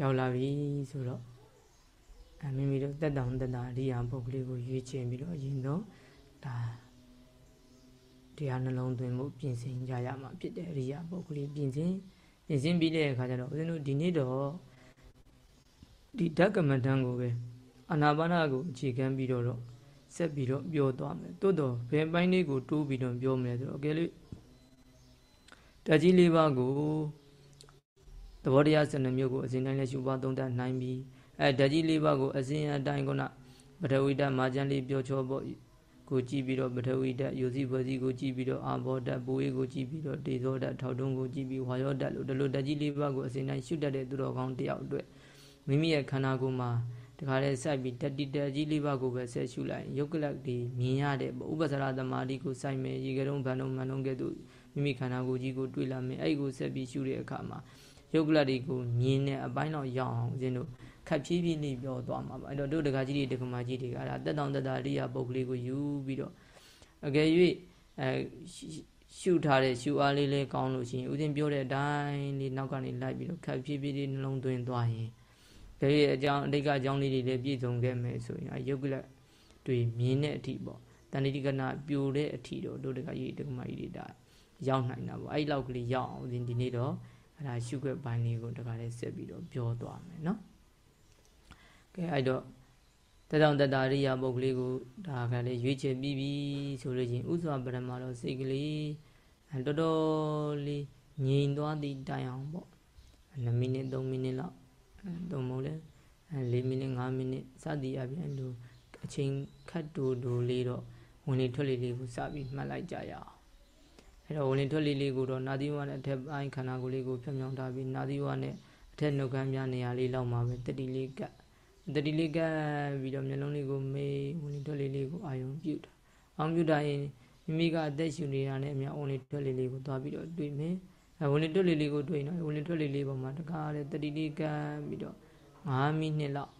ရောက်လာပြီဆိုတော့အမိမိတို့တက်တောင်တက်တာအရိယာပုဂ္ဂလိကိုရွေးချယ်ပြီးတော့အရင်ဆုံးဒါတရားနှလုံးသွင်းမှုပြင်ဆင်ကြရမှာဖြစ်တယ်အရိယာပုဂ္ဂလိပြင်ဆင်ပြင်ဆင်ပြီးတဲ့အခါကျတော့ဦးဇင်းတို့ဒီနေ့တော့ဒီဓကမတန်ကိုပဲအာနာပါနကိုအခြေခံပြီးတော့ဆက်ပြီးတော့ပြောသွားမယ်တိုးတော့ဘယ်ပိုင်းလေးကိုတိုးပြီးတော့ပြောမယ်ဆိုတော့အကယ်လို့တကြီးလေးပါးကို သဘောတရားစနမျိုးကိုအစဉ်တိုင်းလည်းရှုပွားသုံးသပ်နိုင်ပြီးအဲဓာကြီးလေးပါးကိုအစဉ်အတိုင်းကုနာပထဝီဓာတ်မာကျန်လေးပြောချောပေါ့ကိုကြည့်ပြီးတော့ပထဝီဓာတ်ယူစီဘွယ်စီကိုကြည့်ပြီးတော့အာဘောဓာတ်ပူဝေးကိုကြည့်ပြီးတော့ဒေဇောဓာတ်ထောက်တုံးကိုကြည့်ပြီးဝါယောဓာတ်လို့ဒီလိုဓာကြီးလေးပါးကိုအစဉ်တိုင်းရှုတတ်တဲ့သူတော်ကောင်းတယောက်အတွက်မိမိရဲ့ခန္ဓာကိုယ်မှာတခါတည်းစိုက်ပြီးတတိတကြီးလေးပါးကိုပဲဆက်ရှုလိုက်ယုတ်ကလတ်ဒီမြင်ရတဲ့ဥပ္ပစရသမารီကိုစိုက်မယ်ရေကရုံဗန္ဓုံမန္ဓုံကဲ့သို့မိမိခန္ဓာကိုယ်ကြီးကိုတွေးလာမယ်အဲ့ဒီကိုဆက်ပြီးရှုတဲ့အခါမှာ ယုတ်ကလတ်တွေကိုမြင်တဲ့အပိုင်းတော့ရအောင်ဦးဇင်းတို့ခက်ဖြည်းဖြည်းလေးပြောသွားမှာပါအဲ့တော့တို့တက္ကကြီးတွေတက္ကမကြီးတွေကအဲ့ဒါတက်တောင်တက်တာရိယာပုဂ္ဂလေးကိုယူပြီးတော့အကယ်၍အဲရှုထားတဲ့ရှုအားလေးလေးကောင်းလို့ရှိရင်ဦးဇင်းပြောတဲ့အတိုင်းလေးနောက်ကနေလိုက်ပြီးတော့ခက်ဖြည်းဖြည်းလေးနှလုံးသွင်းသွားရင်ဒါရဲ့အကြောင်းအတိတ်ကအကြောင်းလေးတွေလည်းပြည့်စုံခဲ့မယ်ဆိုရင်ယုတ်ကလတွေမြင်တဲ့အထိပေါ့တဏှိကနာပြိုတဲ့အထိတော့တို့တက္ကကြီးတက္ကမကြီးတွေဒါရောက်နိုင်တာပေါ့အဲ့လောက်ကလေးရောက်အောင်ဦးဇင်းဒီနေ့တော့ အဲ့ဒါရှုခွက်ပိုင်းလေးကိုတခါလေးဆက်ပြီးတော့ပြောသွားမယ်နော်ကဲအဲ့တော့တတောင်တတာရိယာပုဂ္ဂလေးကိုဒါကလေးရွေးချယ်ပြီးပြီဆိုလို့ချင်းဥစွာပရမတော့စိတ်ကလေးတော်တော်လေးငြိမ်သွားသည့်တိုင်အောင်ပေါ့2မိနစ်3မိနစ်လောက်သုံးမဟုတ်လဲ4မိနစ်5မိနစ်စသည်အပြင်လို့အချိန်ခတ်တူတူလေးတော့ဝင်လေထွက်လေလေးကိုစပြီးမှတ်လိုက်ကြရအောင် အဲ့တော့ဝင်လေထွက်လေလေးကိုတော့နာသီဝနဲ့အထက်ပိုင်းခန္ဓာကိုယ်လေးကိုဖြောင်းဖြောင်းထားပြီးနာသီဝနဲ့အထက်နှုတ်ခမ်းများနေရာလေးလောက်မှာပဲတတိလေးကပ်တတိလေးကပ်ပြီးတော့မျက်လုံးလေးကိုမေးဝင်လေထွက်လေလေးကိုအာယုံပြုတာအောင်ပြုတာရင်မိမိကအသက်ရှူနေတာနဲ့အများဝင်လေထွက်လေလေးကိုသွားပြီးတော့တွေ့မယ်အဲဝင်လေထွက်လေလေးကိုတွေ့နော်ဝင်လေထွက်လေလေးပေါ်မှာတကားတဲ့တတိလေးကပ်ပြီးတော့9မိနစ်လောက်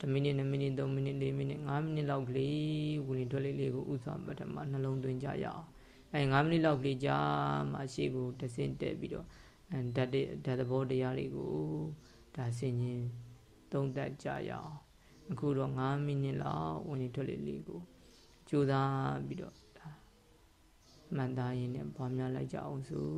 1မိနစ်2မိနစ်3မိနစ်4မိနစ်5မိနစ်လောက်ကလေးဝင်လေထွက်လေလေးကိုဥစွာပထမနှလုံးသွင်းကြရအောင် အဲ9မိနစ်လောက်ကလေးကြာမှရှေ့ကိုတဆင့်တက်ပြီးတော့ဓာတ်တဲ့ဓာတ်သဘောတရားတွေကိုဒါဆင်ញင်သုံးသပ်ကြရအောင်အခုတော့9မိနစ်လောက်ဝင်လေထွက်လေလေးကိုကြိုးစားပြီးတော့ဒါမှန်သားရင်းနဲ့ပွားများလိုက်ကြအောင်စို့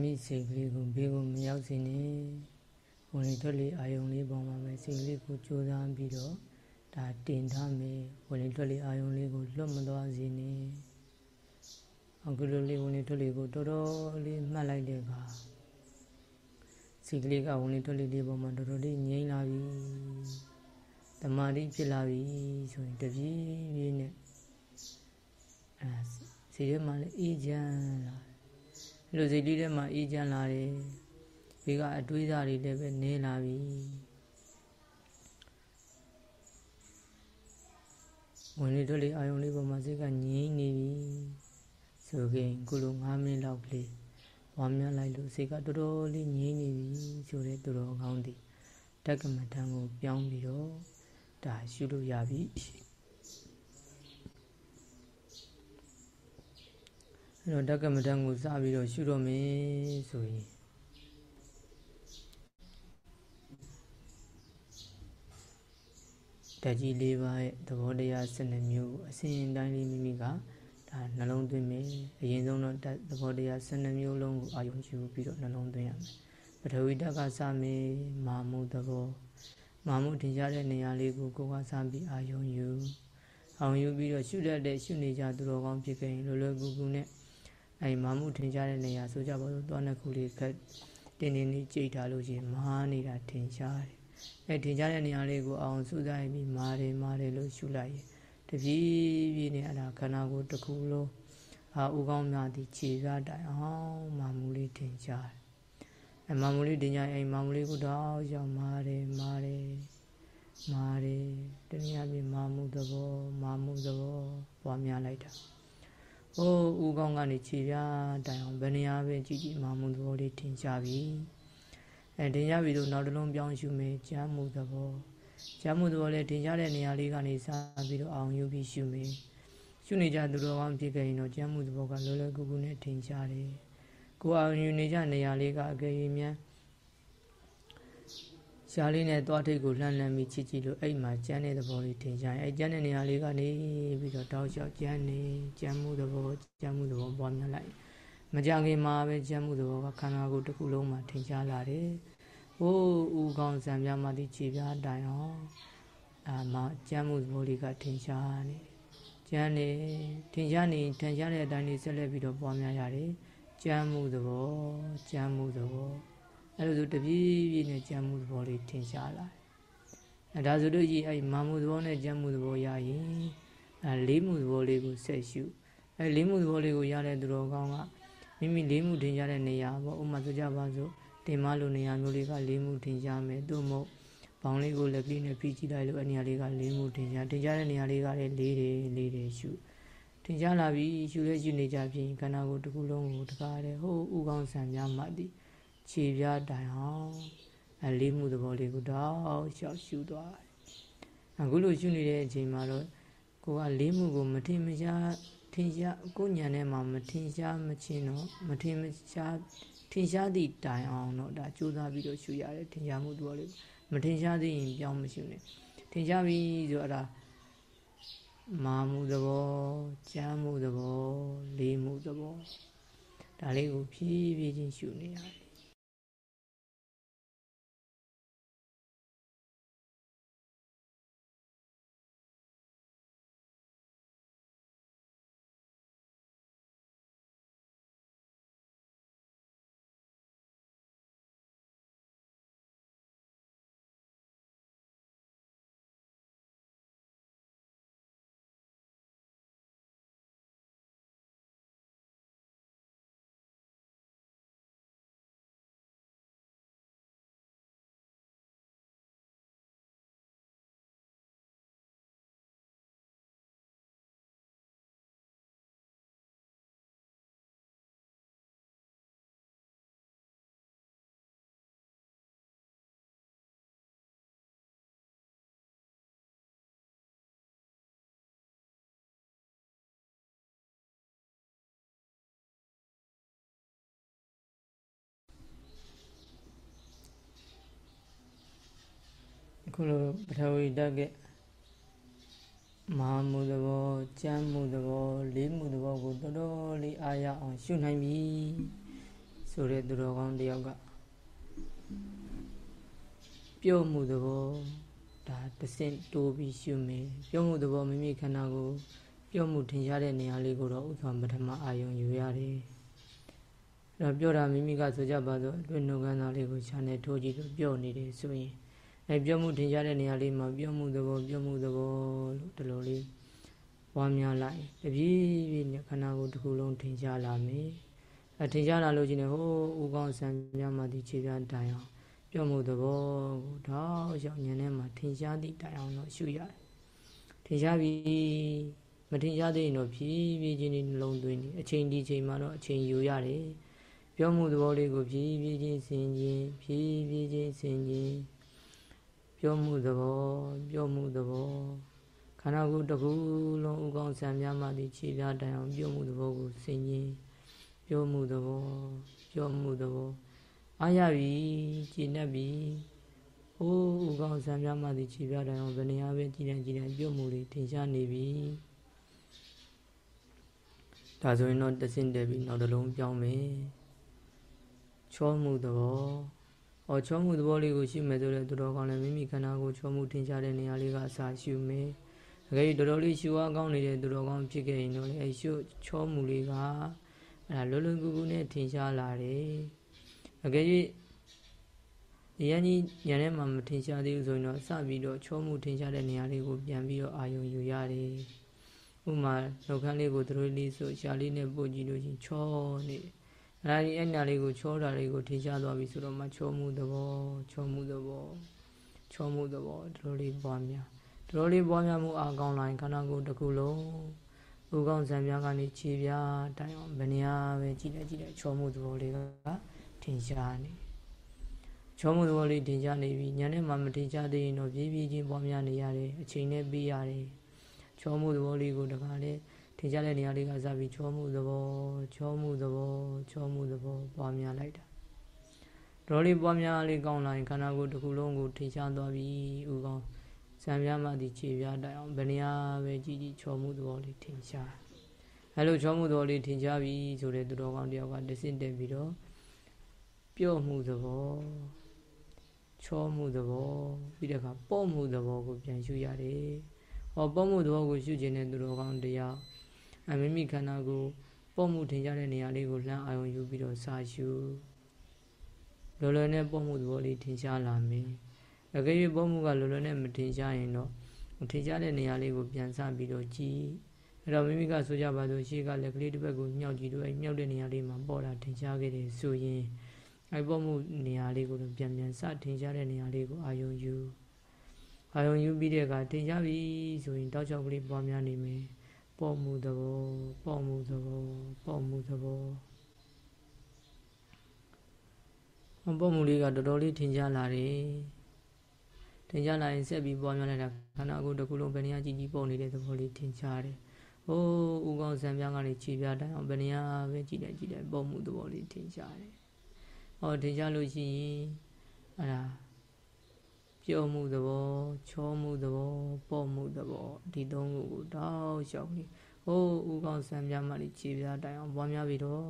မိစိတ်ကလေးကိုဘေးကိုမရောက်စေနဲ့ဝင်လေထွက်လေအာယုံလေးပေါ်မှာပဲစိတ်လေးကိုကြိုးစားပြီးတော့ဒါတင်ထားမယ်ဝင်လေထွက်လေအာယုံလေးကိုလွတ်မသွားစေနဲ့အခုလိုလေးဝင်လေထွက်လေကိုတော်တော်လေးမှတ်လိုက်တဲ့အခါ စိတ်ကလေးကဝင်လေထွက်လေလေးပေါ်မှာတော်တော်လေးငြိမ်လာပြီတမာတိဖြစ်လာပြီဆိုရင်တပြေးပြေးနဲ့အဲစိတ်ထဲမှာလည်းအေးချမ်းလာအဲ့လိုစိတ်လေးထဲမှာအေးချမ်းလာတယ်ဘေးကအတွေးစားတွေလည်းပဲနေလာပြီဝင်လေထွက်လေအာယုံလေးပေါ်မှာစိတ်ကငြိမ်နေပြီဆိုခင်ခုလို9မိနစ်လောက်ကလေး ဝါမြလိုက်လို့စိတ်ကတော်တော်လေးငြိမ်နေပြီဆိုတဲ့သူတော်ကောင်းသည်တက္ကမထံကိုပြောင်းပြီးတော့ဒါရှုလို့ရပြီအဲ့တော့တက္ကမထံကိုစပြီးတော့ရှုတော့မယ်ဆိုရင်ဓာတ်ကြီး၄ပါးရဲ့သဘောတရား12မျိုးအစဉ်အတိုင်းလေးမိမိက ဒါနှလုံးသွင်းမယ်အရင်ဆုံးတော့သဘောတရား12မျိုးလုံးကိုအာရုံယူပြီးတော့နှလုံးသွင်းရမယ်ပထဝီဓာတ်ကစမယ်မာမှုသဘောမာမှုထင်ရှားတဲ့နေရာလေးကိုကိုယ်ကစပြီးအာရုံယူအောင်ယူပြီးတော့ရှုတတ်တဲ့ရှုနေကြသူတော်ကောင်းဖြစ်ခဲ့ရင်လွယ်လွယ်ကူကူနဲ့အဲဒီမာမှုထင်ရှားတဲ့နေရာဆိုကြပါစို့သွားနှစ်ခုလေးခက်တင်းတင်းလေးကြိတ်ထားလို့ရှိရင်မာနေတာထင်ရှားတယ်အဲထင်ရှားတဲ့နေရာလေးကိုအောင်စူးစိုက်ပြီးမာတယ်မာတယ်လို့ရှုလိုက်ရင် တပြေးပြေးနဲ့အဲ့ဒါခန္ဓာကိုယ်တစ်ခုလုံးအာဥကောင်းများသည်ခြေပြတိုင်အောင်မာမှုလေးထင်ရှားတယ်အဲမာမှုလေးတင်ကြရင်မာမှုလေးကိုတော့ရောက်မာတယ်မာတယ်မာတယ်တနည်းအားဖြင့်မာမှုသဘောမာမှုသဘောပွားများလိုက်တာ။အိုးဦးကောင်းကနေခြေပြတိုင်အောင်ဘယ်နေရာပဲကြည့်ကြည့်မာမှုသဘောလေးထင်ရှားပြီ။အဲတင်ရပြီလို့နောက်တစ်လုံးပြောင်းရှုမယ်ကြမ်းမှုသဘော ကြမ်းမှုသဘောလေးတင်ရတဲ့နေရာလေးကနေစပြီးတော့အောင်ယူပြီးရှုမယ်။ရှုနေကြသူတော်ကောင်းဖြစ်ခဲ့ရင်တော့ကြမ်းမှုသဘောကလောလောကူကူနဲ့ထင်ရှားတယ်။ကိုအောင်ယူနေကြနေရာလေးကအကြိမ်များရှားလေးနဲ့သွားထိတ်ကိုလှမ်းလှမ်းပြီးချစ်ကြည့်လို့အဲ့မှာကျန်းတဲ့သဘောလေးထင်ရှားရင်အဲ့ကျန်းတဲ့နေရာလေးကနေပြီးတော့တောက်လျှောက်ကျန်းနေကျန်းမှုသဘောကျန်းမှုသဘောပွားများလိုက်မကြခင်မှာပဲကျန်းမှုသဘောကခန္ဓာကိုယ်တစ်ခုလုံးမှာထင်ရှားလာတယ်။ ဟိုးဦးကောင်းစံပြမှဒီခြေပြားတိုင်အောင်အာမကျန်းမှုသဘောလေးကထင်ရှားနေကျန်းနေထင်ရှားနေထင်ရှားတဲ့အတိုင်းလေးဆက်လက်ပြီးတော့ပွားများရတယ်။ကျန်းမှုသဘောကျန်းမှုသဘောအဲ့လိုဆိုတပြေးပြေးနဲ့ကြံမှုသဘောလေးထင်ရှားလာတယ်။အဲဒါဆိုလို့ကြီးအဲ့မာမှုသဘောနဲ့ကြံမှုသဘောရရင်အဲလေးမှုသဘောလေးကိုဆက်ရှုအဲလေးမှုသဘောလေးကိုရတဲ့သူတော်ကောင်းကမိမိလေးမှုထင်ရှားတဲ့နေရာပေါ့ဥမာဆိုကြပါစို့ တင်မလိုနေရာမျိုးလေးကလေးမှုထင်ရှားမယ်သို့မဟုတ်ဘောင်လေးကိုလက်ကလေးနဲ့ဖိကြည့်လိုက်လို့အဲ့နေရာလေးကလေးမှုထင်ရှားထင်ရှားတဲ့နေရာလေးကလည်းလေးတယ်လေးတယ်ရှုထင်ရှားလာပြီရှုလဲရှုနေကြပြင်ခန္ဓာကိုယ်တစ်ခုလုံးကိုတကားတယ်ဟိုဥကောင်းဆံများမှသည်ခြေပြားတိုင်အောင်အလေးမှုသဘောလေးကိုတော့ရှောက်ရှုသွားတယ်အခုလိုရှုနေတဲ့အချိန်မှာတော့ကိုကလေးမှုကိုမထင်မရှားထင်ရှားကိုညံထဲမှာမထင်ရှားမချင်းတော့မထင်မရှား ထင်ရှားသည့်တိုင်အောင်တော့ဒါကြိုးစားပြီးတော့ရှုရတယ်ထင်ရှားမှုသဘောလေးမထင်ရှားသေးရင်ပြောင်းမရှုနဲ့ထင်ရှားပြီဆိုတော့ဒါမာမှုသဘောကြမ်းမှုသဘောလေးမှုသဘောဒါလေးကိုဖြည်းဖြည်းချင်းရှုနေရတယ် ခုလိုပထဝီဓာတ်ကမာမှုသဘောကြမ်းမှုသဘောလေးမှုသဘောကိုတော်တော်လေးအားရအောင်ရှုနိုင်ပြီဆိုတဲ့သူတော်ကောင်းတယောက်ကပြောမှုသဘောဒါတဆင့်တိုးပြီးရှုမယ်ပြောမှုသဘောမိမိခန္ဓာကိုပြောမှုထင်ရှားတဲ့နေရာလေးကိုတော့ဥစ္စာပထမအာယုံယူရတယ်အဲ့တော့ပြောတာမိမိကဆိုကြပါတော့အတွင်းနှုတ်ခမ်းသားလေးကိုခြာနဲ့ထိုးကြည့်လို့ပြောနေတယ်ဆိုရင် အဲပြောမှုထင်ရှားတဲ့နေရာလေးမှာပြောမှုသဘောပြောမှုသဘောလို့ဒီလိုလေးပွားများလိုက်တပြေးပြေးနဲ့ခန္ဓာကိုယ်တစ်ခုလုံးထင်ရှားလာမယ်အထင်ရှားလာလို့ချင်းဟိုးဥကောင်းဆံပြမှဒီခြေပြတိုင်အောင်ပြောမှုသဘောကိုတော့ရောက်ဉာဏ်ထဲမှာထင်ရှားသည့်တိုင်အောင်တော့ရှုရတယ်ထင်ရှားပြီမထင်ရှားသေးရင်တော့ဖြည်းဖြည်းချင်းနှလုံးသွင်းနေအချိန်ဒီချိန်မှာတော့အချိန်ယူရတယ်ပြောမှုသဘောလေးကိုဖြည်းဖြည်းချင်းဆင်ခြင်းဖြည်းဖြည်းချင်းဆင်ခြင်း ပြောမှုသဘောပြောမှုသဘောခန္ဓာကိုယ်တစ်ခုလုံးဥကောင်းဆံများမှသည်ခြေပြားတိုင်အောင်ပြောမှုသဘောကိုဆင်ခြင်းပြောမှုသဘောပြောမှုသဘောအားရပြီကျင့်တတ်ပြီဟိုးဥကောင်းဆံများမှသည်ခြေပြားတိုင်အောင်ဘယ်နေရာပဲကြည်တယ်ကြည်တယ်ပြောမှုတွေထင်ရှားနေပြီဒါဆိုရင်တော့တဆင့်တက်ပြီးနောက်တစ်လုံးပြောင်းမယ်ချောမှုသဘော။ အော်ချောမှုသဘောလေးကိုရှိမယ်ဆိုတဲ့သူတော်ကောင်းလည်းမိမိခန္ဓာကိုယ်ချောမှုထင်ရှားတဲ့နေရာလေးကအစာရှုမယ်။အကယ်၍တော်တော်လေးရှုအားကောင်းနေတဲ့သူတော်ကောင်းဖြစ်ခဲ့ရင်တော့လေအဲရှုချောမှုလေးကအဲဒါလွယ်လွယ်ကူကူနဲ့ထင်ရှားလာတယ်။အကယ်၍ဒီရန်ကြီးညနေမှမထင်ရှားသေးဘူးဆိုရင်တော့စပြီးတော့ချောမှုထင်ရှားတဲ့နေရာလေးကိုပြန်ပြီးတော့အာယုံယူရတယ်။ဥမာနှုတ်ခမ်းလေးကိုသူတို့လေးဆိုရှားလေးနဲ့ပို့ကြည့်လို့ချင်းချောနေတယ် အဲ့ဒီအဲ့နာလေးကိုချောတာလေးကိုထင်ရှားသွားပြီဆိုတော့မှချောမှုသဘောချောမှုသဘောချောမှုသဘောဒီလိုလေးပွားများဒီလိုလေးပွားများမှုအကောင်းလိုက်ခန္ဓာကိုယ်တစ်ခုလုံးဥကောင်းဇံပြားကနေခြေပြားတိုင်အောင်ဘယ်နေရာပဲကြည့်လိုက်ကြည့်လိုက်ချောမှုသဘောလေးကထင်ရှားနေချောမှုသဘောလေးထင်ရှားနေပြီညာနဲ့မှမထင်ရှားသေးရင်တော့ပြေးပြေးချင်းပွားများနေရတယ်အချိန်နဲ့ပြီးရတယ်ချောမှုသဘောလေးကိုတခါလေ ထင်ရှားတဲ့နေရာလေးကစပြီးချောမှုသဘောချောမှုသဘောချောမှုသဘောပွားများလိုက်တာဒေါ်လေးပွားများလေးကောင်းလာရင်ခန္ဓာကိုယ်တစ်ခုလုံးကိုထင်ရှားသွားပြီဥကောင်းစံပြားမှဒီခြေပြားတိုင်အောင်ဘယ်နေရာပဲကြည်ကြည်ချောမှုသဘောလေးထင်ရှားအဲလိုချောမှုသဘောလေးထင်ရှားပြီဆိုတဲ့သူတော်ကောင်းတယောက်ကတဆင့်တက်ပြီးတော့ပြော့မှုသဘောချောမှုသဘောပြီးတဲ့အခါပေါ့မှုသဘောကိုပြန်ရှုရတယ်။ဟောပေါ့မှုသဘောကိုရှုခြင်းတဲ့သူတော်ကောင်းတရားအ မိမိခန္ဓာကိုပေါ့မှုထင်ရှားတဲ့နေရာလေးကိုလှမ်းအာရုံယူပြီးတော့စာရှုလောလောနဲ့ပေါ့မှုသဘောလေးထင်ရှားလာမယ်အကယ်၍ပေါ့မှုကလောလောနဲ့မထင်ရှားရင်တော့ထင်ရှားတဲ့နေရာလေးကိုပြန်စပြီးတော့ကြည့်အဲ့တော့မိမိကဆိုကြပါစို့ရှေ့ကလက်ကလေးတစ်ဘက်ကိုညှောက်ကြည့်တော့အဲ့ညှောက်တဲ့နေရာလေးမှာပေါ်တာထင်ရှားခဲ့တယ်ဆိုရင်အဲ့ပေါ့မှုနေရာလေးကိုတော့ပြန်ပြန်စထင်ရှားတဲ့နေရာလေးကိုအာယုံယူအာယုံယူပြီးတဲ့အခါထင်ရှားပြီဆိုရင်တောက်ချောက်ကလေးပွားများနေမယ် ပေါ်မှုသဘောပေါ်မှုသဘောပေါ်မှုသဘောပေါ်မှုလေးကတော်တော်လေးထင်ရှားလာတယ်ထင်ရှားလာရင်ဆက်ပြီးပွားများလိုက်တာခန္ဓာကိုယ်တစ်ခုလုံးဘယ်နေရာကြည့်ကြည့်ပေါ်နေတဲ့သဘောလေးထင်ရှားတယ်ဟိုးဥကောင်းဆံပြားကနေခြေပြားတိုင်းအောင်ဘယ်နေရာပဲကြည့်လိုက်ကြည့်လိုက်ပေါ်မှုသဘောလေးထင်ရှားတယ်ဟောထင်ရှားလို့ရှိရင်အဲ့ဒါ ပြောမှုသဘောချောမှုသဘောပေါ့မှုသဘောဒီသုံးခုကိုတောက်လျှောက်ပြီးဟိုးဥကောင်းဆံပြမှလေးခြေပြားတိုင်အောင်ပွားများပြီးတော့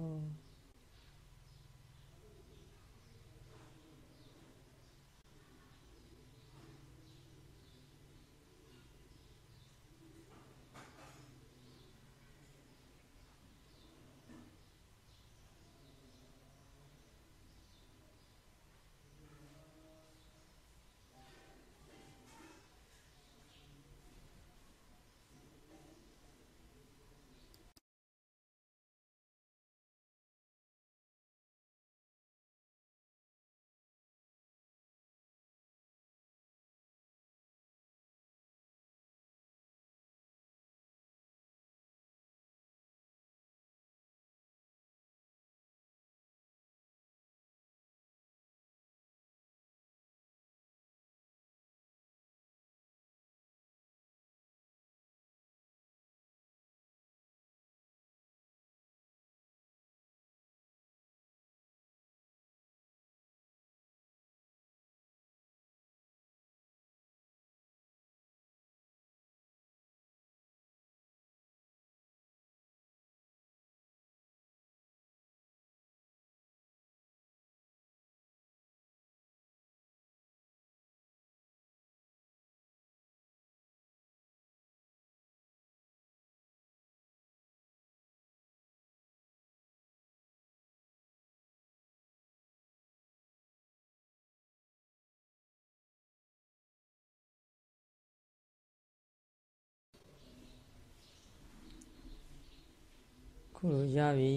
ခုလိုရပြီ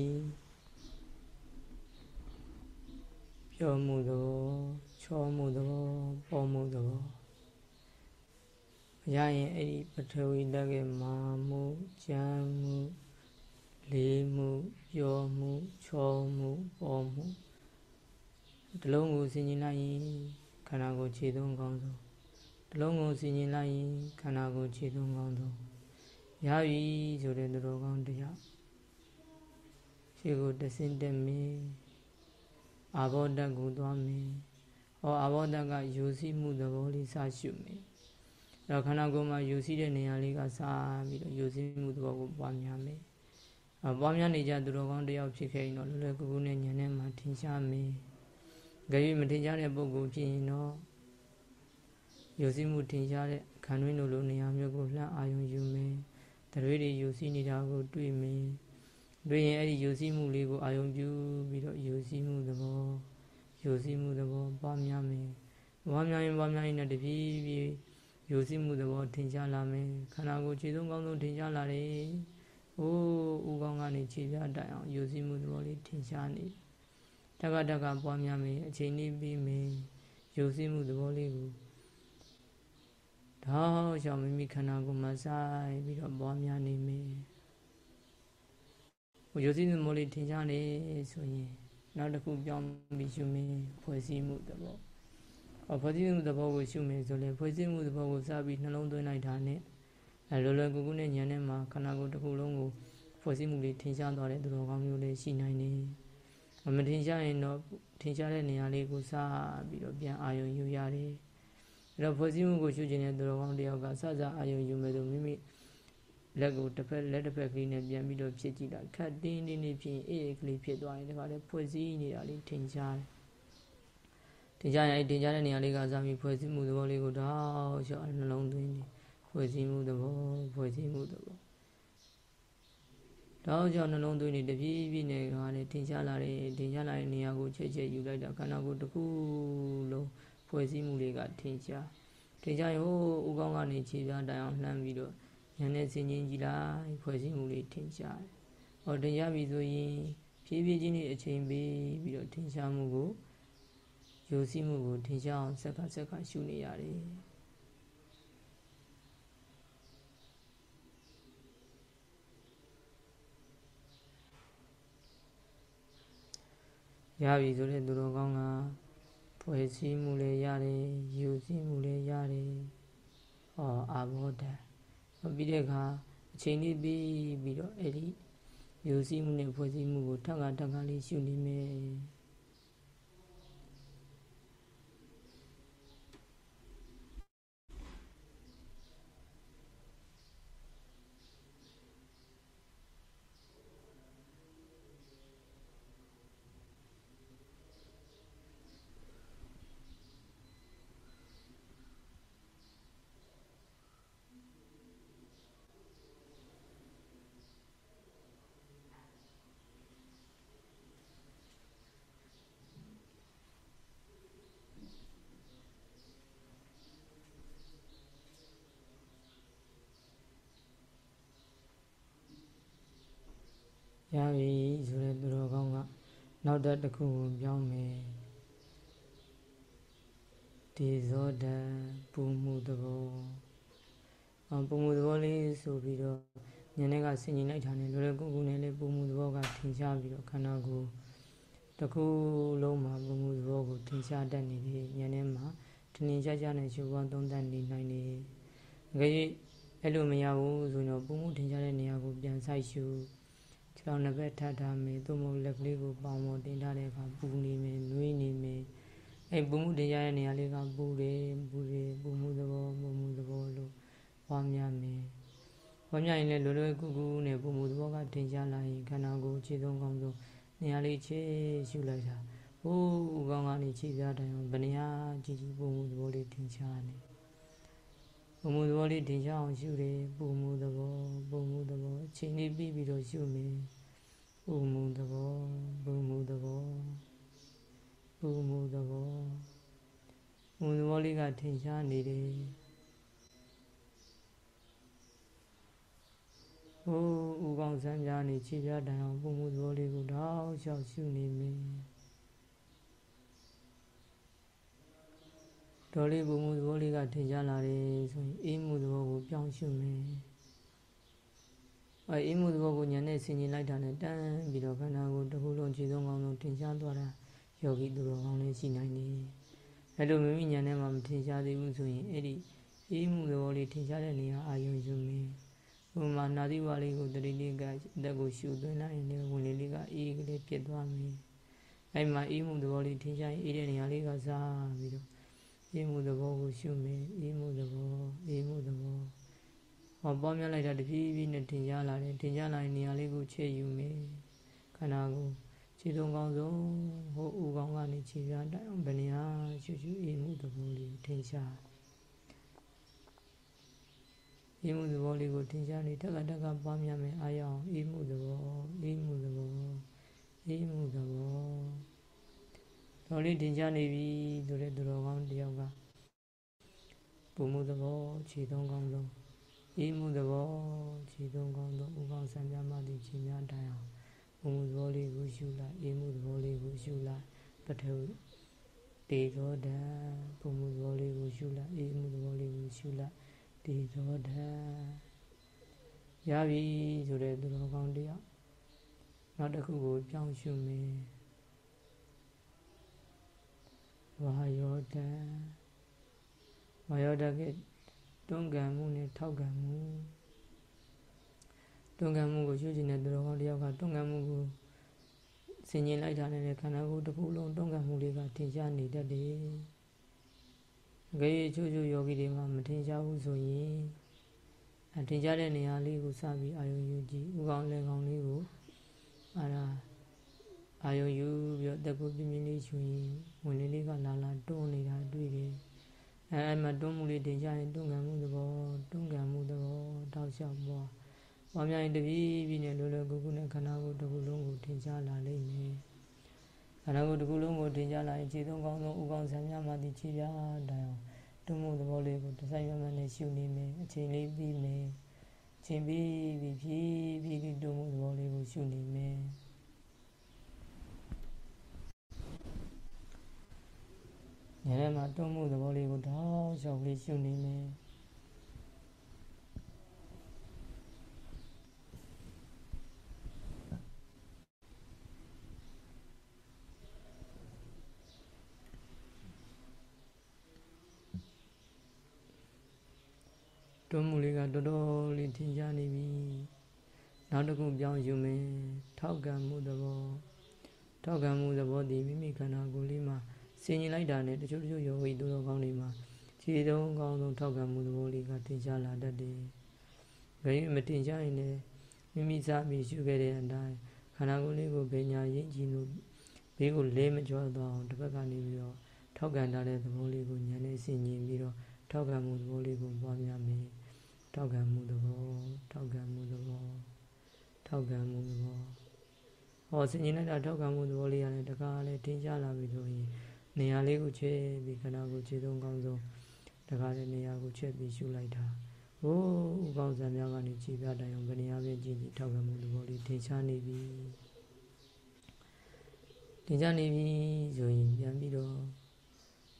ပြောမှုသဘောချောမှုသဘောပေါ်မှုသဘောရရင်အဲ့ဒီပထဝီလက်ကမာမှုကြမ်းမှုလေးမှုပြောမှုချောမှုပေါ်မှုဒီလုံးကိုဆင်ခြင်လိုက်ရင်ခန္ဓာကိုယ်ခြေသုံးကောင်းဆုံးဒီလုံးကိုဆင်ခြင်လိုက်ရင်ခန္ဓာကိုယ်ခြေသုံးကောင်းဆုံးရပြီဆိုတဲ့သူတော်ကောင်းတရား ခြေကိုတဆင့်တက်မေအာဘောဓကိုသွားမေဟောအာဘောဓကယူစီမှုသဘောလေးစရှုမေတော့ခန္ဓာကိုယ်မှာယူစီတဲ့နေရာလေးကစပြီးတော့ယူစီမှုသဘောကိုပွားများမေအပွားများနေကြသူတော်ကောင်းတယောက်ဖြစ်ခဲ့ရင်တော့လွယ်လွယ်ကူကူနဲ့ဉာဏ်နဲ့မှထင်ရှားမေကြည့်မထင်ရှားတဲ့ပုဂ္ဂိုလ်ဖြစ်ရင်တော့ယူစီမှုထင်ရှားတဲ့ခံတွင်းလိုလိုနေရာမျိုးကိုလှမ်းအာရုံယူမေတရွေတွေယူစီနေတာကိုတွေ့မေ တွေ့ရင်အဲ့ဒီယူစီမှုလေးကိုအာရုံပြုပြီးတော့ယူစီမှုသဘောယူစီမှုသဘောပွားများမေပွားများရင်ပွားများရင်လည်းတဖြည်းဖြည်းယူစီမှုသဘောထင်ရှားလာမယ်ခန္ဓာကိုယ်ခြေဆုံးကောင်းဆုံးထင်ရှားလာတယ်။အိုးဥကောင်းကနေခြေပြတိုင်အောင်ယူစီမှုသဘောလေးထင်ရှားနေတက္ကတက္ကပွားများမယ်အချိန်လေးပြီးမယ်ယူစီမှုသဘောလေးကိုတောက်ရှောင်မိမိခန္ဓာကိုယ်မှာဆိုင်ပြီးတော့ပွားများနေမယ်။ ဟိုယူစီမှုသဘောလေးထင်ရှားနေဆိုရင်နောက်တစ်ခုပြောင်းပြီးယူမယ်ဖွဲ့စည်းမှုသဘော။ဖွဲ့စည်းမှုသဘောကိုရှုမယ်ဆိုလေဖွဲ့စည်းမှုသဘောကိုစပြီးနှလုံးသွင်းလိုက်တာနဲ့အဲလောလောကူကူနဲ့ဉာဏ်နဲ့မှခန္ဓာကိုယ်တစ်ခုလုံးကိုဖွဲ့စည်းမှုလေးထင်ရှားသွားတဲ့သူတော်ကောင်းမျိုးလေးရှိနိုင်တယ်။မထင်ရှားရင်တော့ထင်ရှားတဲ့နေရာလေးကိုစပြီးတော့ပြန်အာရုံယူရတယ်။အဲတော့ဖွဲ့စည်းမှုကိုရှုခြင်းတဲ့သူတော်ကောင်းတယောက်ကစစအာရုံယူမယ်ဆိုမိမိ လက်ကိုတစ်ဖက်လက်တစ်ဖက်ကလေးနဲ့ပြန်ပြီးတော့ဖြစ်ကြည့်တာခက်တင်းတင်းလေးဖြစ်ရင်အေးအေးကလေးဖြစ်သွားရင်ဒါကလည်းဖွဲ့စည်းနေတာလေးထင်ရှားတယ်တင်ကြရင်တင်ကြတဲ့နေရာလေးကစားပြီးဖွဲ့စည်းမှုသဘောလေးကိုတောက်လျှောက်နှလုံးသွင်းနေဖွဲ့စည်းမှုသဘောဖွဲ့စည်းမှုသဘောတောက်လျှောက်နှလုံးသွင်းနေတပြေးပြေးနေကလည်းတင်ကြလာတယ်တင်ကြလာတဲ့နေရာကိုချက်ချက်ယူလိုက်တာခန္ဓာကိုယ်တစ်ခုလုံးဖွဲ့စည်းမှုလေးကထင်ရှားထင်ရှားရင်ဟိုဥကောင်းကနေခြေပြားတိုင်အောင်လှမ်းပြီးတော့ ဉာဏ်နဲ့စဉ်းကျင်ကြည့်လိုက်ဖွဲ့စည်းမှုလေးထင်ရှားတယ်။ဟောတင်ရပြီဆိုရင်ဖြည်းဖြည်းချင်းနဲ့အချိန်ပေးပြီးတော့ထင်ရှားမှုကိုယိုစီးမှုကိုထင်ရှားအောင်ဆက်ကဆက်ကရှုနေရတယ်ရပြီဆိုတဲ့သူတော်ကောင်းကဖွဲ့စည်းမှုလည်းရတယ်ယူစည်းမှုလည်းရတယ်ဟောအာဘောဓ ပြီးတဲ့အခါအချိန်လေးပြီးပြီးတော့အဲ့ဒီယူစည်းမှုနဲ့ဖွဲ့စည်းမှုကိုထပ်ကထပ်ကလေးရှုနေမယ် ရပြီဆိုတဲ့သူတော်ကောင်းကနောက်တစ်တစ်ခုကိုပြောင်းမယ်ဒီဇောတံပူမှုသဘောအပူမှုသဘောလေးဆိုပြီးတော့ညနေကဆင်ញင်လိုက်တာနဲ့လွယ်လွယ်ကူကူနဲ့လေးပူမှုသဘောကထင်ရှားပြီးတော့ခန္ဓာကိုယ်တစ်ခုလုံးမှာပူမှုသဘောကိုထင်ရှားတတ်နေတယ်ညနေမှာတနင်္ချာချာနဲ့ရှုပွားသုံးသပ်နေနိုင်တယ်။ဒါကြည့်အဲ့လိုမရဘူးဆိုတော့ပူမှုထင်ရှားတဲ့နေရာကိုပြန်ဆိုင်ရှု ခြေထောက်နှစ်ဘက်ထပ်ထားမယ်သို့မဟုတ်လက်ကလေးကိုပေါင်ပေါ်တင်ထားတဲ့အခါပူနေမယ်နှွေးနေမယ်အဲပူမှုတင်ရတဲ့နေရာလေးကပူတယ်ပူတယ်ပူမှုသဘောပူမှုသဘောလို့ပွားများမယ်ပွားများရင်လည်းလွယ်လွယ်ကူကူနဲ့ပူမှုသဘောကတင်ကြလာရင်ခန္ဓာကိုယ်ခြေဆုံးကောင်းဆုံးနေရာလေးခြေရှုလိုက်တာဟိုးဥကောင်းကနေခြေပြတိုင်အောင်ဗနေဟာကြည်ကြည်ပူမှုသဘောလေးတင်ချနေ ပူမှုသဘောလေးတင်ချအောင်ရှုတယ်ပူမှုသဘောပူမှုသဘောအချိန်လေးပြီးပြီးတော့ရှုမယ်ပူမှုသဘောပူမှုသဘောပူမှုသဘောမူသဘောလေးကထင်ရှားနေတယ်ဟိုးဥကောကောင်ဆန်းပြားနေခြေပြားတိုင်အောင်ပုံမှုသဘောလေးကိုတောက်လျှောက်ရှုနေမယ် ဒေါ်လေးပုံမှုသဘောလေးကထင်ရှားလာတယ်ဆိုရင်အေးမှုသဘောကိုပြောင်းရှုမယ်အဲအေးမှုသဘောကိုညာနဲ့ဆင်ခြင်လိုက်တာနဲ့တန်းပြီးတော့ခန္ဓာကိုယ်တစ်ခုလုံးခြေဆုံးကောင်းဆုံးထင်ရှားသွားတာယောဂီသူတော်ကောင်းလေးရှိနိုင်တယ်အဲလိုမိမိညာနဲ့မှမထင်ရှားသေးဘူးဆိုရင်အဲ့ဒီအေးမှုသဘောလေးထင်ရှားတဲ့နေရာအာယုံယူမယ်ဥပမာနာသီဝါလေးကိုတတိလေးကအသက်ကိုရှူသွင်းလိုက်ရင်လည်းဝင်လေးလေးကအေးကလေးပြစ်သွားမယ်အဲ့မှာအေးမှုသဘောလေးထင်ရှားရင်အေးတဲ့နေရာလေးကစားပြီးတော့ အေးမှုသဘောကိုရှုမယ်အေးမှုသဘောအေးမှုသဘောဟောပေါင်းများလိုက်တာတဖြည်းဖြည်းနဲ့တင်ကြလာတယ်တင်ကြလာရင်နေရာလေးကိုချဲ့ယူမယ်ခန္ဓာကိုခြေသုံးကောင်းဆုံးဟိုဥကောင်းကနေခြေပြားတိုင်အောင်ဗနေဟာရှုရှုအေးမှုသဘောလေးထင်ရှားအေးမှုသဘောလေးကိုထင်ရှားနေတက်ကတက်ကပွားများမယ်အာရအောင်အေးမှုသဘောအေးမှုသဘောအေးမှုသဘော တော်လေးထင်ရှားနေပြီဆိုတဲ့သူတော်ကောင်းတယောက်ကပူမှုသဘောခြေသုံးကောင်းဆုံးအေးမှုသဘောခြေသုံးကောင်းဆုံးဥကောင်းဆံပြမှသည့်ခြေများတိုင်အောင်ပူမှုသဘောလေးကိုရှုလိုက်အေးမှုသဘောလေးကိုရှုလိုက်ပထဝီတေသောတံပူမှုသဘောလေးကိုရှုလိုက်အေးမှုသဘောလေးကိုရှုလိုက်တေသောဓာရပြီဆိုတဲ့သူတော်ကောင်းတရားနောက်တစ်ခုကိုပြောင်းရှုမင်း ဝါယောတံဝါယောတကတွန်းကံမှုနဲ့ထောက်ကံမှုတွန်းကံမှုကိုရှုခြင်းတဲ့သူတော်ကောင်းတရားကတွန်းကံမှုကိုဆင်ញင်လိုက်တာနဲ့ခန္ဓာကိုယ်တစ်ခုလုံးတွန်းကံမှုလေးကထင်ရှားနေတတ်တယ်။ကြေချိုးချိုးယောဂီတွေမှာမထင်ရှားဘူးဆိုရင်အထင်ရှားတဲ့နေရာလေးကိုစပြီးအာယုံယူကြည့်ဥကောင်းလဲကောင်းလေးကိုအာရာအာယုံယူပြီးတော့တက်ကိုပြင်းပြင်းလေးယူရင် ဝင်လေးလေးကလာလာတွန်းနေတာတွေ့တယ်။အဲအဲ့မှာတွန်းမှုလေးတင်ကြရင်တွန်းကံမှုသဘောတွန်းကံမှုသဘောတောက်လျှောက်ပေါ်။ဘာများရင်တပြေးပြီးနဲ့လောလောကူကူနဲ့ခန္ဓာကိုယ်တစ်ခုလုံးကိုတင်ကြလာလိမ့်မယ်။ခန္ဓာကိုယ်တစ်ခုလုံးကိုတင်ကြလာရင်ခြေသုံးကောင်းဆုံးဥကောင်းဆံများမှဒီခြေပြားတိုင်အောင်တွမှုသဘောလေးကိုတစိုက်ရမှနဲ့ရှုနေမယ်အချိန်လေးပြီးမယ်အချိန်ပြီးပြီးဖြည်းဖြည်းဖြည်းတွမှုသဘောလေးကိုရှုနေမယ် ညနေမှာတွမှုသဘောလေးကိုတောက်လျှောက်လေးရှုနေမယ်တွန်းမှုလေးကတော်တော်လေးထင်ရှားနေပြီနောက်တစ်ခုပြောင်းယူမယ်ထောက်ကံမှုသဘောထောက်ကံမှုသဘောဒီမိမိခန္ဓာကိုယ်လေးမှာ ဆင်ញင်လိုက်တာနဲ့တချို့တချို့ယောဂီသူတော်ကောင်းတွေမှာခြေသုံးကောင်းဆုံးထောက်ကံမှုသဘောလေးကထင်ရှားလာတတ်တယ်ဘယ်မတင်ရှားရင်လည်းမိမိစားပြီးရှုခဲ့တဲ့အတိုင်းခန္ဓာကိုယ်လေးကိုပညာရင့်ကြည်လို့ဘေးကိုလဲမကျော်သွားအောင်တစ်ဖက်ကနေပြီးတော့ထောက်ကန်ထားတဲ့သဘောလေးကိုဉာဏ်နဲ့ဆင်ញင်ပြီးတော့ထောက်ခံမှုသဘောလေးကိုပွားများမယ်ထောက်ခံမှုသဘောထောက်ခံမှုသဘောထောက်ခံမှုသဘောဟောဆင်ញင်လိုက်တာထောက်ခံမှုသဘောလေးရတယ်တကားလည်းတင်ကြလာပြီဆိုရင် နေရာလေးကိုချဲပြီးခန္ဓာကိုခြေသုံးကောင်းဆုံးတကားလည်းနေရာကိုချဲပြီးရှုလိုက်တာဟိုးဥကောင်းစံများကနေခြေပြတိုင်အောင်ဘယ်နေရာပဲကြည့်ကြည့်ထောက်ခံမှုသဘောလေးတင်ချနေပြီတင်ချနေပြီဆိုရင်ပြန်ပြီးတော့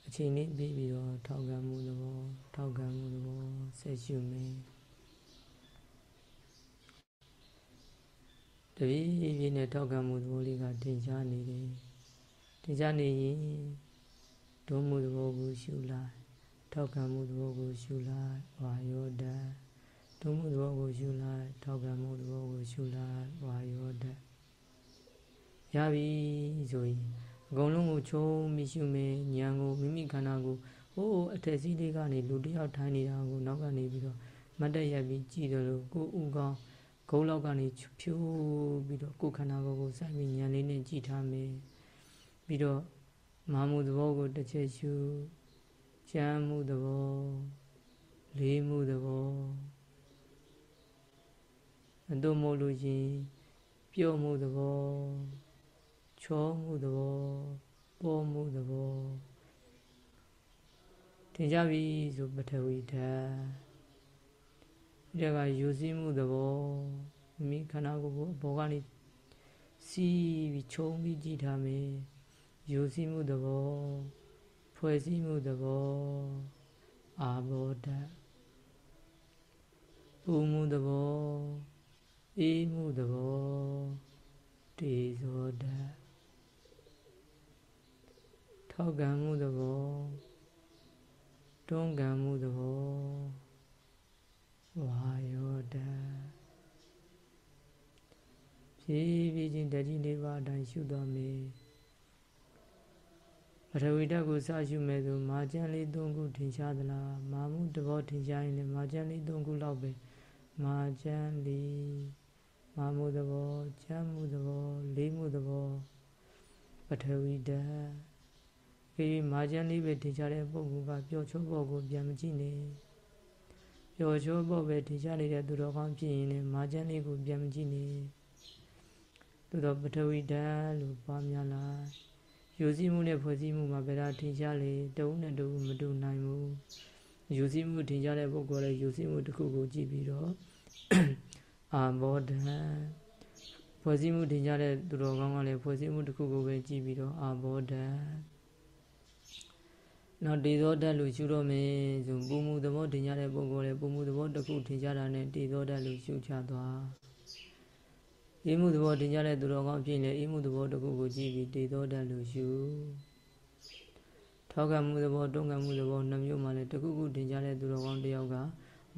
အချိန်လေးပြီးပြီးတော့ထောက်ခံမှုသဘောထောက်ခံမှုသဘောဆက်ရှုမယ်တပည့်ပြည့်နဲ့ထောက်ခံမှုသဘောလေးကတင်ရှားနေတယ်တင်ရှားနေရင် ဒုမှုသဘောကိုရှုလိုက်ထောက်ခံမှုသဘောကိုရှုလိုက်ဝါယောတဒုမှုသဘောကိုရှုလိုက်ထောက်ခံမှုသဘောကိုရှုလိုက်ဝါယောတရပြီဆိုရင်အကုန်လုံးကိုချုံမိရှုမယ်ဉာဏ်ကိုမိမိခန္ဓာကိုဟိုးအထက်စီးလေးကနေလူတယောက်ထိုင်နေတာကိုနောက်ကနေပြီးတော့မတ်တက်ရက်ပြီးကြည့်တယ်လို့ကိုဥကောင်းဂုံးလောက်ကနေဖြိုးပြီးတော့ကိုခန္ဓာကိုယ်ကိုစိုက်ပြီးဉာဏ်လေးနဲ့ကြည့်ထားမယ်ပြီးတော့ မာမှုသဘောကိုတစ်ချက်ရှုချမ်းမှုသဘောလေးမှုသဘောအတုမို့လို့ရှင်ပြော့မှုသဘောချောမှုသဘောပေါ်မှုသဘောသင်ကြပြီဆိုပထဝီဓာတ်ဒီကယူစည်းမှုသဘောမိမိခန္ဓာကိုယ်ကိုအဘောကနေစီးပြီးခြုံပြီးကြည့်ထားမယ် ယူစီမှုသဘောဖွဲ့စည်းမှုသဘောအာဘောဓာတ်ပူမှုသဘောအေးမှုသဘောတေဇောဓာတ်ထောက်ကံမှုသဘောတွန်းကံမှုသဘောဝါယောဓာတ်ဖြည်းဖြည်းချင်းတတိလေးပါးအတိုင်းရှုသွားမယ်ပ ထဝီဓာတ်ကိုစရှုမယ်ဆိုမာကျန်လေး၃ခုထင်ရှားသလားမာမှုတဘောထင်ရှားရင်လည်းမာကျန်လေး၃ခုလောက်ပဲမာကျန်လေးမာမှုသဘောကျမ်းမှုသဘောလေးမှုသဘောပထဝီဓာတ်ခေမာကျန်လေးပဲထင်ရှားတဲ့ပုဂ္ဂိုလ်ကပျော်ချောဖို့ကိုပြန်မကြည့်နဲ့ပျော်ချောဖို့ပဲထင်ရှားနေတဲ့သူတော်ကောင်းဖြစ်ရင်လည်းမာကျန်လေးကိုပြန်မကြည့်နဲ့သို့တော့ပထဝီဓာတ်လို့ပွားများလား ယူစည်းမှုနဲ့ဖွဲ့စည်းမှုမှာဘယ်သာထင်ရှားလေတဝုနဲ့တဝုမတူနိုင်ဘူးယူစည်းမှုထင်ရှားတဲ့ပုဂ္ဂိုလ်လည်းယူစည်းမှုတစ်ခုကိုကြည့်ပြီးတော့အာဘောဓံဖွဲ့စည်းမှုထင်ရှားတဲ့သူတော်ကောင်းကလည်းဖွဲ့စည်းမှုတစ်ခုကိုပဲကြည့်ပြီးတော့အာဘောဓံနောက်တေသောဓာတ်လို့ရှုတော့မယ်ဆိုပူမှုသဘောထင်ရှားတဲ့ပုဂ္ဂိုလ်လည်းပူမှုသဘောတစ်ခုထင်ရှားတာနဲ့တေသောဓာတ်လို့ရှုချသွား အေးမှုသဘောတင်ကြတဲ့သူတော်ကောင်းဖြစ်ရင်အေးမှုသဘောတစ်ခုကိုကြည့်ပြီးတည်သောတတ်လို့ရှုထောက်ကမှုသဘောတွန်းကမှုသဘောနှမျိုးမှလည်းတစ်ခုခုတင်ကြတဲ့သူတော်ကောင်းတစ်ယောက်က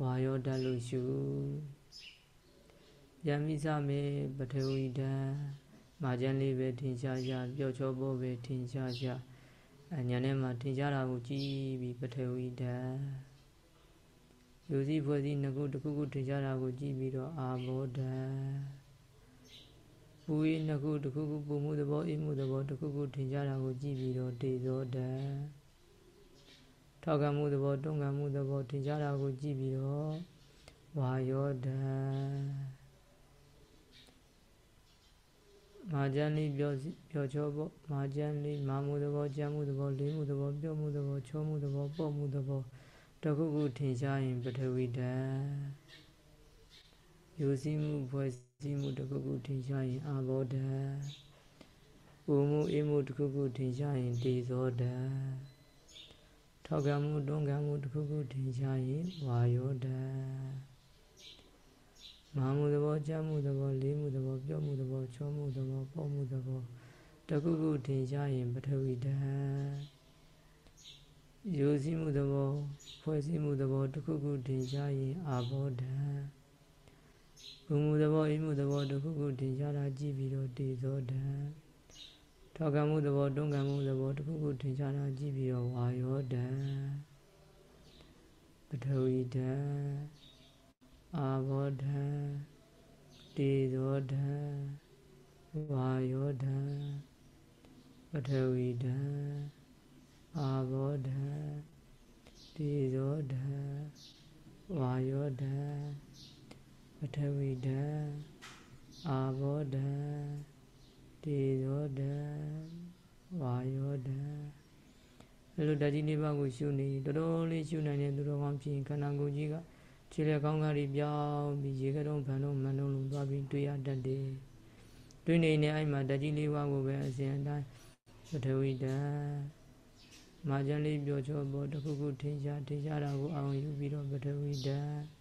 ဝါရောတတ်လို့ရှုယမိစမေပထဝီဓာမာကျန်လေးပဲထင်ရှားကြပျော့ချောဖို့ပဲထင်ရှားကြအညာနဲ့မှထင်ရှားတာကိုကြည့်ပြီးပထဝီဓာလူစည်းဖွဲ့စည်းနှစ်ခုတစ်ခုခုထင်ရှားတာကိုကြည့်ပြီးတော့အာဘောဓာ ပူရေးနှစ်ခုတစ်ခုခုပူမှုသဘောအေးမှုသဘောတစ်ခုခုထင်ရှားတာကိုကြည့်ပြီးတော့တေဇောတံထောက်ကမှုသဘောတွန်းကမှုသဘောထင်ရှားတာကိုကြည့်ပြီးတော့ဝါယောတံမာကျန်လေးပြောပြောချောပေါ့မာကျန်လေးမာမှုသဘောကြမ်းမှုသဘောလေးမှုသဘောပြောမှုသဘောချောမှုသဘောပေါ့မှုသဘောတခုခုထင်ရှားရင်ပထဝီတံယူစည်းမှုဖွဲ့ စည်းမှုတစ်ခုခုထင်ရှားရင်အာဘောဓာပူမှုအေးမှုတစ်ခုခုထင်ရှားရင်တေဇောဓာထောက်ကံမှုတွန်းကံမှုတစ်ခုခုထင်ရှားရင်ဝါယောဓာမာမှုသဘောကြားမှုသဘောလေးမှုသဘောပြောမှုသဘောချောမှုသဘောပေါ့မှုသဘောတခုခုထင်ရှားရင်ပထဝီဓာယူစည်းမှုသဘောဖွဲ့စည်းမှုသဘောတခုခုထင်ရှားရင်အာဘောဓာ ဘုံမှုသဘောအိမှုသဘောတစ်ခုခုတင်ကြတာကြည့်ပြီးတော့တည်သောတံထောက်ကမှုသဘောတွန်းကံမှုသဘောတစ်ခုခုတင်ကြတာကြည့်ပြီးတော့ဝါယောတံပထဝီတံအာဘောတံတည်သောတံဝါယောတံပထဝီတံအာဘောတံတည်သောတံဝါယောတံ ပထဝီဓာအာဘောဓာတေဇောဓာဝါယောဓာအဲလိုဓာတ်ကြီးလေးပါးကိုရှုနေတော်တော်လေးရှုနိုင်တဲ့သူတော်ကောင်းဖြစ်ရင်ခန္ဓာကိုယ်ကြီးကခြေလက်ကောင်းကားတွေပြောင်းပြီးရေကတုံးဖန်တော့မန်တော့လုံးသွားပြီးတွေ့ရတတ်တယ်တွေ့နေနေအဲ့မှာဓာတ်ကြီးလေးပါးကိုပဲအစဉ်အတိုင်းပထဝီဓာမာကျန်လေးပြောချောပေါ်တစ်ခုခုထင်ရှားထင်ရှားတာကိုအောင်ယူပြီးတော့ပထဝီဓာတ်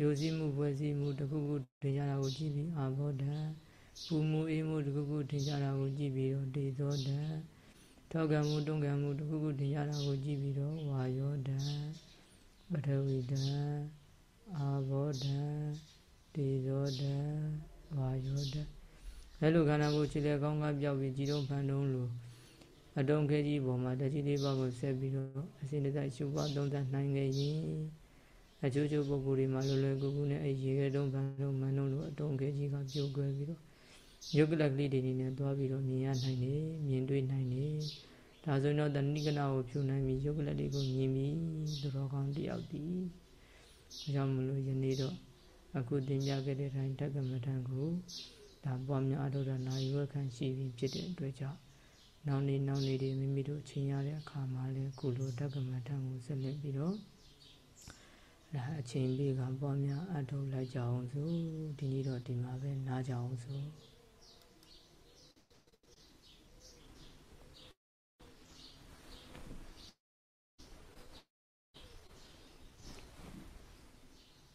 ရိုစည်းမှုဖွဲ့စည်းမှုတစ်ခုခုထင်ရှားတာကိုကြည့်ပြီးအာဘောဓာပူမှုအေးမှုတစ်ခုခုထင်ရှားတာကိုကြည့်ပြီးတော့ဒေသောဓာထောက်ကံမှုတွန်းကံမှုတစ်ခုခုထင်ရှားတာကိုကြည့်ပြီးတော့ဝါယောဓာပထဝီဓာအာဘောဓာဒေသောဓာဝါယောဓာအဲလိုခန္ဓာကိုယ်ခြေလက်ကောင်းကပြောက်ပြီးကြည်တော့ဖန်တုံးလို့အတုံးခဲကြီးပေါ်မှာတတိလေးပါးကိုဆက်ပြီးတော့အစဉ်တစိုက်ရှုပွားသုံးသပ်နိုင်ခဲ့ရင် အကျိုးကျိုးပုဂ္ဂိုလ်တွေမှာလွယ်လွယ်ကူကူနဲ့အဲရေခဲတုံးပန်းတုံးမန်းတုံးလိုအတုံးခဲကြီးကပြုတ်ကွဲပြီးတော့ယုတ်ကလကလေးတွေနဲ့သွားပြီးတော့မြင်ရနိုင်တယ်မြင်တွေ့နိုင်တယ်ဒါဆိုရင်တော့တဏိကနာကိုဖြူနိုင်ပြီးယုတ်ကလလေးကိုမြင်ပြီးသူတော်ကောင်းတယောက်တည်အကြောင်းမလို့ယနေ့တော့အခုတင်ပြခဲ့တဲ့တိုင်းတက္ကမထံကိုဒါပွားများအထောက်အနိုင်ဝခံရှိပြီးဖြစ်တဲ့အတွက်ကြောင့်နောက်နေ့နောက်နေ့တွေမိမိတို့ချိန်ရတဲ့အခါမှာလည်းကုလိုတက္ကမထံကိုဆက်လက်ပြီးတော့အ ဒါအချိန်ပေးကပွားများအထုတ်လိုက်ကြအောင်စို့ဒီနေ့တော့ဒီမှာပဲနားကြအောင်စို့